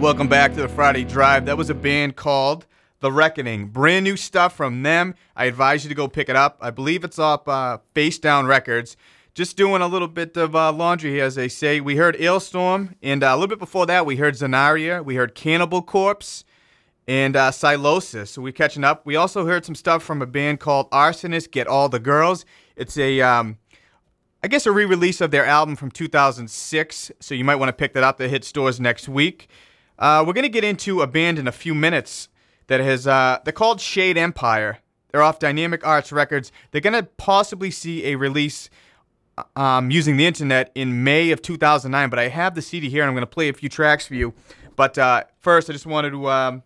Welcome back to the Friday Drive. That was a band called The Reckoning. Brand new stuff from them. I advise you to go pick it up. I believe it's up uh, Face Down Records. Just doing a little bit of uh, laundry here, as they say. We heard Alestorm, and uh, a little bit before that, we heard Xandria. We heard Cannibal Corpse and uh, Sylosis. So we're catching up. We also heard some stuff from a band called Arsonist Get All the Girls. It's a. Um, I guess a re-release of their album from 2006, so you might want to pick that up. That hit stores next week. Uh, we're gonna get into a band in a few minutes that has. Uh, they're called Shade Empire. They're off Dynamic Arts Records. They're gonna possibly see a release um, using the internet in May of 2009. But I have the CD here, and I'm gonna play a few tracks for you. But uh, first, I just wanted to um,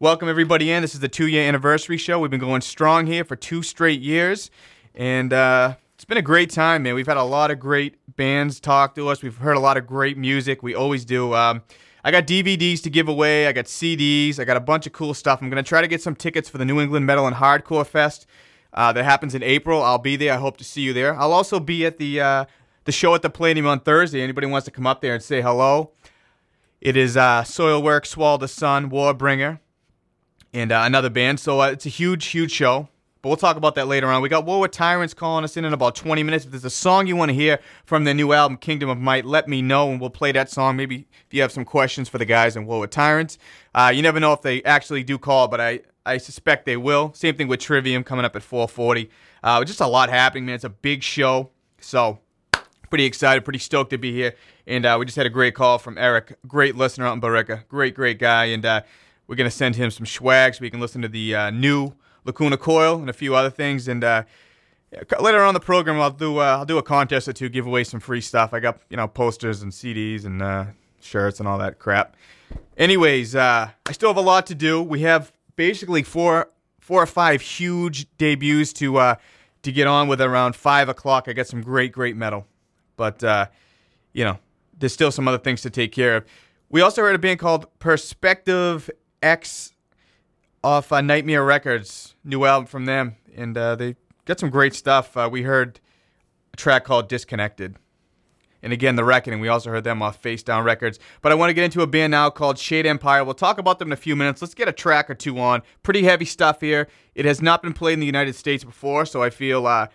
welcome everybody in. This is the two-year anniversary show. We've been going strong here for two straight years, and uh, it's been a great time, man. We've had a lot of great bands talk to us. We've heard a lot of great music. We always do. Um, I got DVDs to give away. I got CDs. I got a bunch of cool stuff. I'm going to try to get some tickets for the New England Metal and Hardcore Fest uh, that happens in April. I'll be there. I hope to see you there. I'll also be at the uh, the show at the Palladium on Thursday. Anybody wants to come up there and say hello? It is uh, Soilwork, Swallow the Sun, Warbringer, and uh, another band. So uh, it's a huge, huge show. But we'll talk about that later on. We got War of Tyrants calling us in in about 20 minutes. If there's a song you want to hear from their new album, Kingdom of Might, let me know and we'll play that song. Maybe if you have some questions for the guys in War of Tyrants. Uh, you never know if they actually do call, but I, I suspect they will. Same thing with Trivium coming up at 440. Uh, just a lot happening, man. It's a big show. So pretty excited, pretty stoked to be here. And uh, we just had a great call from Eric, great listener out in Billerica, great, great guy. And uh, we're gonna send him some swag so we can listen to the uh, new Lacuna Coil and a few other things. And uh, later on the program, I'll do uh, I'll do a contest or two, give away some free stuff. I got you know posters and CDs and uh, shirts and all that crap. Anyways, uh, I still have a lot to do. We have basically four four or five huge debuts to uh, to get on with around five o'clock. I got some great great metal, but uh, you know there's still some other things to take care of. We also heard a band called Perspective X off uh, Nightmare Records, new album from them, and uh, they got some great stuff. Uh, we heard a track called Disconnected. And again, The Reckoning, we also heard them off Face Down Records. But I want to get into a band now called Shade Empire. We'll talk about them in a few minutes. Let's get a track or two on. Pretty heavy stuff here. It has not been played in the United States before, so I feel uh,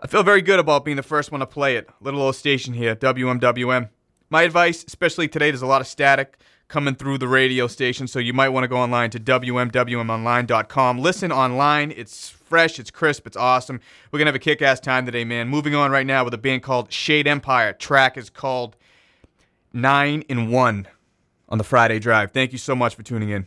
I feel very good about being the first one to play it. Little old station here, WMWM. My advice, especially today, there's a lot of static coming through the radio station, so you might want to go online to WMWMonline.com. Listen online. It's fresh, it's crisp, it's awesome. We're going to have a kick ass time today, man. Moving on right now with a band called Shade Empire. Track is called Nine in One on the Friday Drive. Thank you so much for tuning in.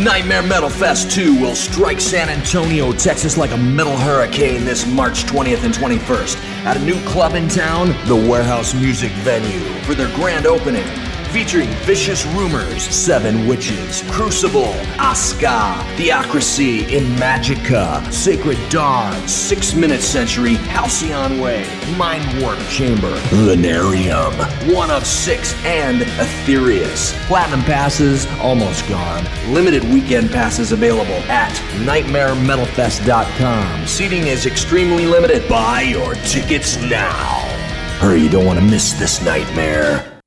Nightmare Metal Fest 2 will strike San Antonio, Texas like a metal hurricane this March 20th and 21st at a new club in town, the Warehouse Music Venue, for their grand opening. Featuring Vicious Rumors, Seven Witches, Crucible, Aska, Theocracy, in Magica, Sacred Dawn, Six Minute Century, Halcyon Way, Mind Warp Chamber, Venarium, One of Six, and Aetherius. Platinum passes almost gone. Limited weekend passes available at NightmareMetalFest.com. Seating is extremely limited. Buy your tickets now. Hurry, you don't want to miss this nightmare.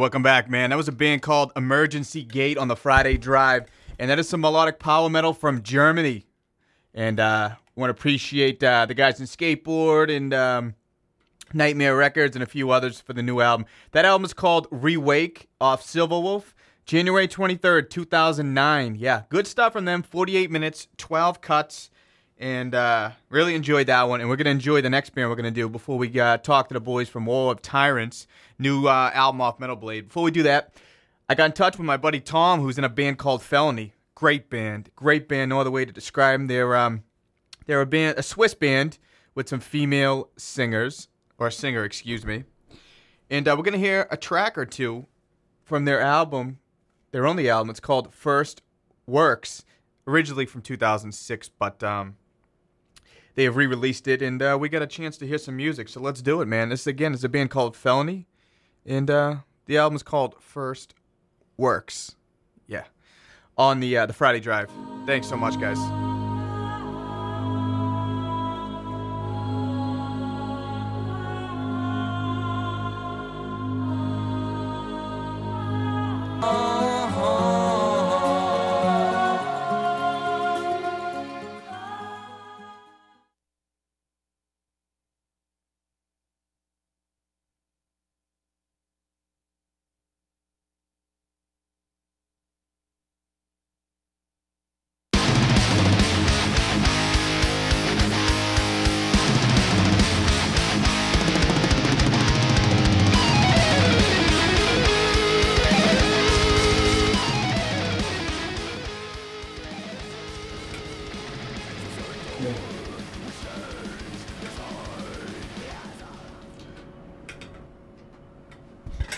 Welcome back, man. That was a band called Emergency Gate on the Friday Drive, and that is some melodic power metal from Germany. And uh, want to appreciate uh, the guys in Skateboard and um, Nightmare Records and a few others for the new album. That album is called Rewake off Silverwolf, January 23rd, 2009. Yeah, good stuff from them. 48 minutes, 12 cuts and uh, really enjoyed that one. And we're gonna enjoy the next band we're gonna do before we uh, talk to the boys from War of Tyrants, new uh, album off Metal Blade. Before we do that, I got in touch with my buddy Tom, who's in a band called Felony. Great band, great band. No other way to describe them. They're um, they're a band, a Swiss band with some female singers or singer, excuse me. And uh, we're gonna hear a track or two from their album, their only album. It's called First Works, originally from 2006, but um, they have re-released it, and uh, we got a chance to hear some music. So let's do it, man. This again is a band called Felony, and uh, the album is called First Works. Yeah, on the uh, the Friday Drive. Thanks so much, guys.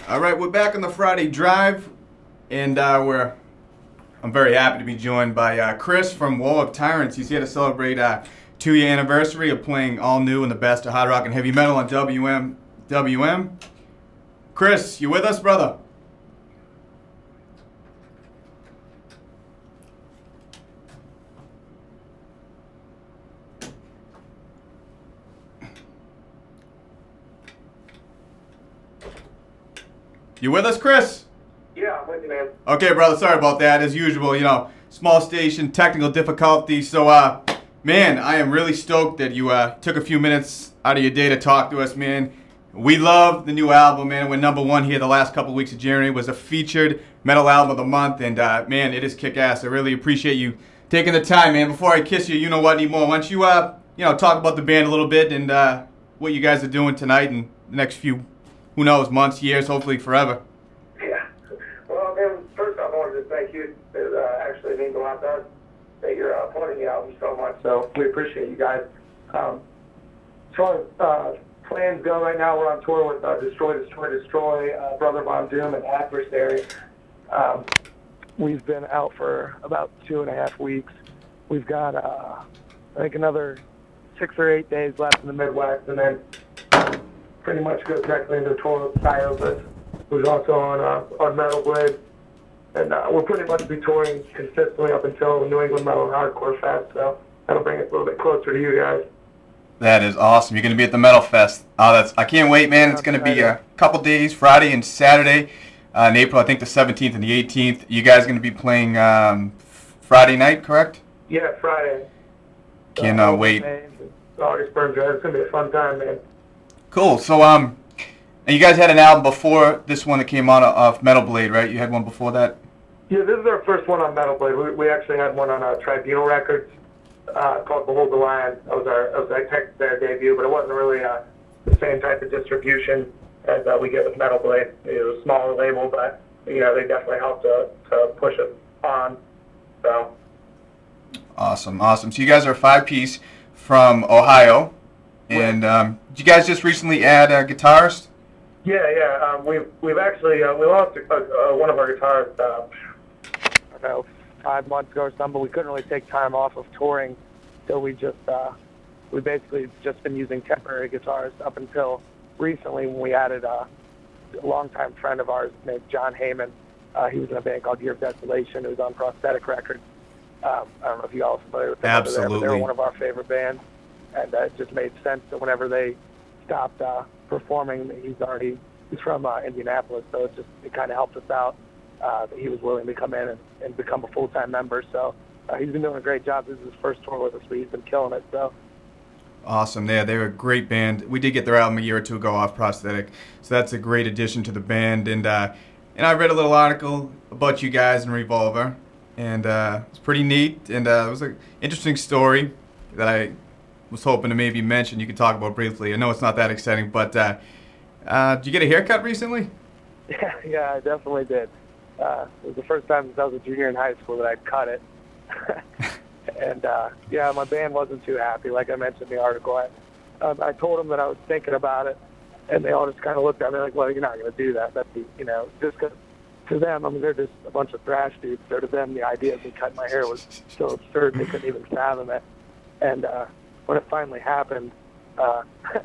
All right, we're back on the Friday Drive, and uh, we're. I'm very happy to be joined by uh, Chris from War of Tyrants. He's here to celebrate uh, two year anniversary of playing all new and the best of hard rock and heavy metal on WM. WM. Chris, you with us, brother? You with us, Chris? Yeah, I'm with you, man. Okay, brother. Sorry about that. As usual, you know, small station, technical difficulties. So, uh, man, I am really stoked that you uh, took a few minutes out of your day to talk to us, man. We love the new album, man. We're number one here the last couple of weeks of January. It was a featured metal album of the month, and uh, man, it is kick ass. I really appreciate you taking the time, man. Before I kiss you, you know what anymore? Why don't you, uh, you know, talk about the band a little bit and uh, what you guys are doing tonight and the next few, who knows, months, years, hopefully forever. Yeah. Well, man, first I wanted to thank you. It uh, actually means a lot to us that you're uh, promoting the album so much. So we appreciate you guys. Um, as far as uh, plans go, right now we're on tour with uh, Destroy, Destroy, Destroy, uh, Brother Von Doom, and Adversary. Um, we've been out for about two and a half weeks. We've got, uh, I think, another six or eight days left in the Midwest, and then pretty much go directly into tour with Psyopus, who's also on uh, on Metal Blade. And uh, we'll pretty much be touring consistently up until New England Metal and Hardcore Fest, so that'll bring us a little bit closer to you guys. That is awesome. You're going to be at the Metal Fest. Oh, that's I can't wait, man. It's going to be a couple days, Friday and Saturday, uh, in April. I think the 17th and the 18th. You guys going to be playing um, Friday night, correct? Yeah, Friday. Cannot wait. August Burns. It's gonna be a fun time, man. Cool. So, um, and you guys had an album before this one that came out off Metal Blade, right? You had one before that. Yeah, this is our first one on Metal Blade. We, we actually had one on uh, Tribunal Records uh, called Behold the Lion. That was our, that was our tech, their debut, but it wasn't really uh, the same type of distribution as uh, we get with Metal Blade. It was a smaller label, but you know they definitely helped to, to push it on. So Awesome, awesome. So you guys are a five piece from Ohio, and um, did you guys just recently add a guitarist? yeah, yeah, um, we've we've actually uh, we lost uh, uh, one of our guitarists. Uh, I don't know, five months ago or something. But we couldn't really take time off of touring, so we just uh, we basically just been using temporary guitars up until recently when we added a longtime friend of ours named John Heyman. Uh, he was in a band called Year of Desolation. It was on Prosthetic Records. Um, I don't know if you all are familiar with them. over there, but they Absolutely. were one of our favorite bands, and uh, it just made sense that whenever they stopped uh, performing, he's already he's from uh, Indianapolis, so it just it kind of helped us out uh, that he was willing to come in and, and become a full time member. So uh, he's been doing a great job. This is his first tour with us, but he's been killing it. So Awesome. Yeah, they're a great band. We did get their album a year or two ago off Prosthetic, so that's a great addition to the band. And uh, and I read a little article about you guys in Revolver, and uh, it's pretty neat. And uh, it was an interesting story that I was hoping to maybe mention. You could talk about briefly. I know it's not that exciting, but uh, uh, did you get a haircut recently? yeah, yeah, I definitely did. Uh, it was the first time since I was a junior in high school that I'd cut it. and uh, yeah, my band wasn't too happy. Like I mentioned in the article, I, um, I told them that I was thinking about it, and they all just kind of looked at me like, "Well, you're not going to do that. That'd be, you know, just because." To them, I mean, they're just a bunch of thrash dudes. So to them, the idea of me cutting my hair was so absurd they couldn't even fathom it. And uh, when it finally happened, uh,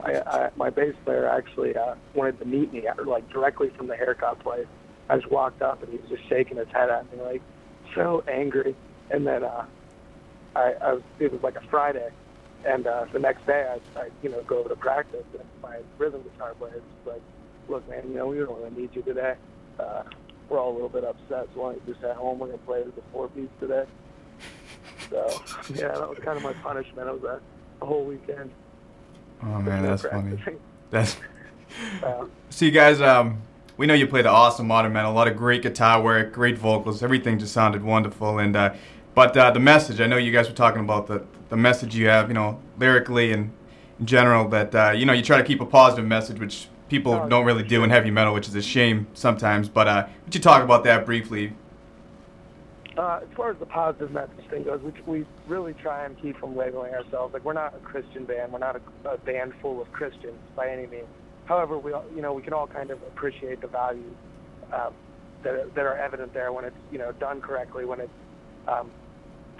my, I, my bass player actually uh, wanted to meet me, like directly from the haircut place. I just walked up and he was just shaking his head at me, like so angry. And then uh, I, I was, it was like a Friday, and uh, the next day I, I, you know, go over to practice, and my rhythm guitar player is like, "Look, man, you know, we don't really need you today. Uh, we're all a little bit upset, so why don't you just at home? We're gonna play the four beats today." So yeah, that was kind of my punishment. It was a, a whole weekend. Oh man, that's funny. practicing. That's Uh, so you guys. Um, we know you played the awesome modern metal, a lot of great guitar work, great vocals, everything just sounded wonderful. And uh, but uh, the message, I know you guys were talking about the the message you have, you know, lyrically and in general. That uh, you know you try to keep a positive message, which people Oh, don't really do in heavy metal, which is a shame sometimes. But uh, would you talk about that briefly? Uh, as far as the positive message thing goes, we, we really try and keep from labeling ourselves like we're not a Christian band. We're not a, a band full of Christians by any means. However, we all, you know we can all kind of appreciate the values um, that that are evident there when it's you know done correctly, when it's um,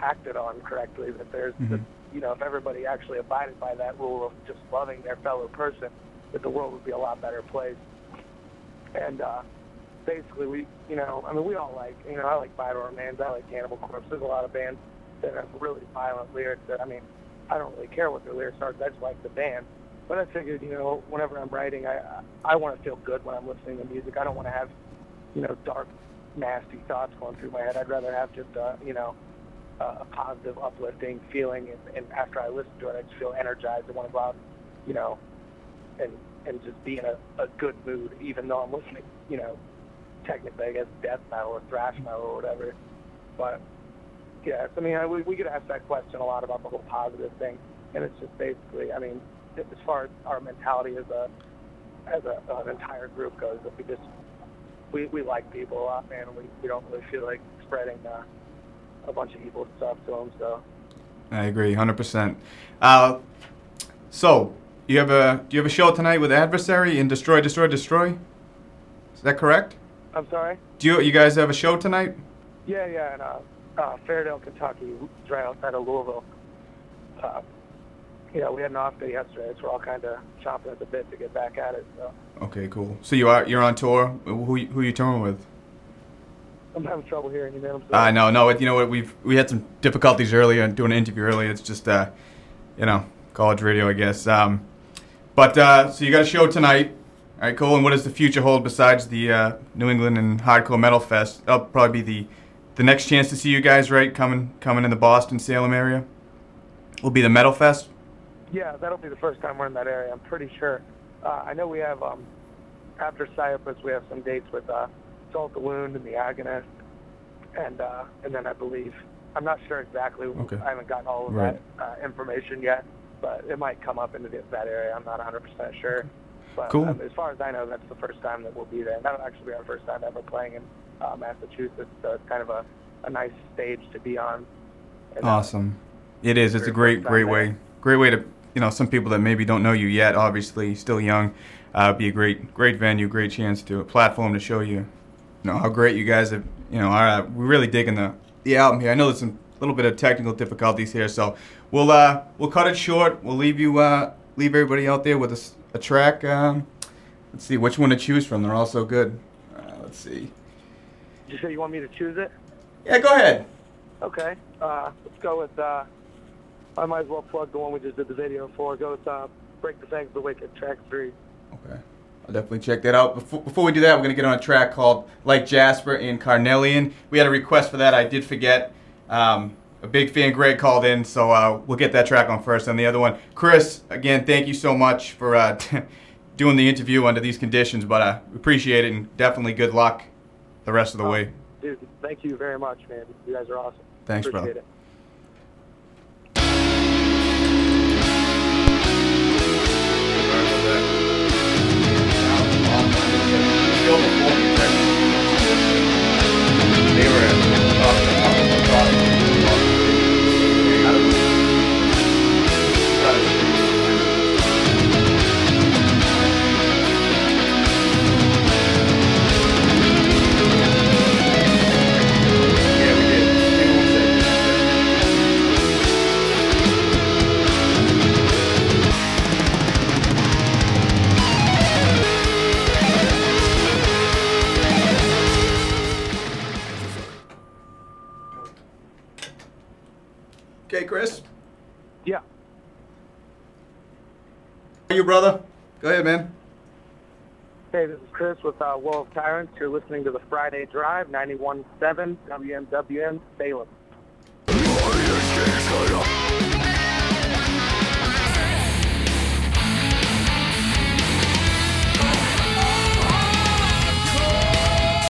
acted on correctly. That there's Mhm. that, you know if everybody actually abided by that rule of just loving their fellow person, that the world would be a lot better place. And uh, basically we you know I mean we all like you know I like Vital Remains, I like Cannibal Corpse. There's a lot of bands that have really violent lyrics that I mean I don't really care what their lyrics are I just like the band. But I figured you know whenever I'm writing I I want to feel good when I'm listening to music. I don't want to have you know dark nasty thoughts going through my head. I'd rather have just uh, you know uh, a positive uplifting feeling and, and after I listen to it I just feel energized. I want to go out you know and and just be in a, a good mood even though I'm listening you know technically, I guess, death metal or thrash metal or whatever. But yeah, I mean, I, we, we get asked that question a lot about the whole positive thing, and it's just basically, I mean, as far as our mentality as a as a, an entire group goes, that we just we, we like people a lot, man. And we we don't really feel like spreading uh, a bunch of evil stuff to them. So I agree, hundred percent. Uh, so you have a do you have a show tonight with Adversary in Destroy, Destroy, Destroy? Is that correct? I'm sorry. Do you you guys have a show tonight? Yeah, yeah, in uh, uh, Fairdale, Kentucky, right outside of Louisville. Uh, yeah, we had an off day yesterday, so we're all kind of chomping at the bit to get back at it. So Okay, cool. So you are you're on tour. Who you- who you touring with? I'm having trouble hearing you, man. I'm I know, no. You know what? We've we had some difficulties earlier doing an interview earlier. It's just uh, you know, college radio, I guess. Um, but uh, so you got a show tonight. All right, cool. And what does the future hold besides the uh, New England and Hardcore Metal Fest? That'll probably be the the next chance to see you guys, right? Coming coming in the Boston Salem area. Will be the Metal Fest. Yeah, that'll be the first time we're in that area. I'm pretty sure. Uh, I know we have um, after Psyopus, we have some dates with uh, Salt the Wound and the Agonist, and uh, and then I believe I'm not sure exactly. Okay. I haven't gotten all of Right. that uh, information yet, but it might come up into the, that area. I'm not 100% sure. But Cool. um, as far as I know, that's the first time that we'll be there. And that'll actually be our first time ever playing in uh, Massachusetts, so it's kind of a, a nice stage to be on. And, uh, Awesome. It is. It's a great, great way. there. Great way to, you know, some people that maybe don't know you yet, obviously still young, uh, be a great, great venue, great chance to a platform to show you, you know, how great you guys have, you know, are. Uh, we're really digging the the album here. I know there's some little bit of technical difficulties here, so we'll uh we'll cut it short. We'll leave you uh leave everybody out there with a track. Um, let's see which one to choose from. They're all so good. Uh, let's see. Did you say you want me to choose it? Yeah, go ahead. Okay. Uh, let's go with. Uh, I might as well plug the one we just did the video for. Go with uh, "Break the Fangs of the Wicked," track three. Okay. I'll definitely check that out. Before, before we do that, we're going to get on a track called Like Jasper in Carnelian. We had a request for that. I did forget. Um, a big fan, Greg, called in, so uh, we'll get that track on first. And the other one, Chris, again, thank you so much for uh, doing the interview under these conditions, but uh, appreciate it and definitely good luck the rest of the Oh, way. Dude, thank you very much, man. You guys are awesome. Thanks, Appreciate brother. it. okay, Chris? Yeah. You, brother? Go ahead, man. Hey, this is Chris with uh, War of Tyrants. You're listening to the Friday Drive, 91.7 WMWM Salem.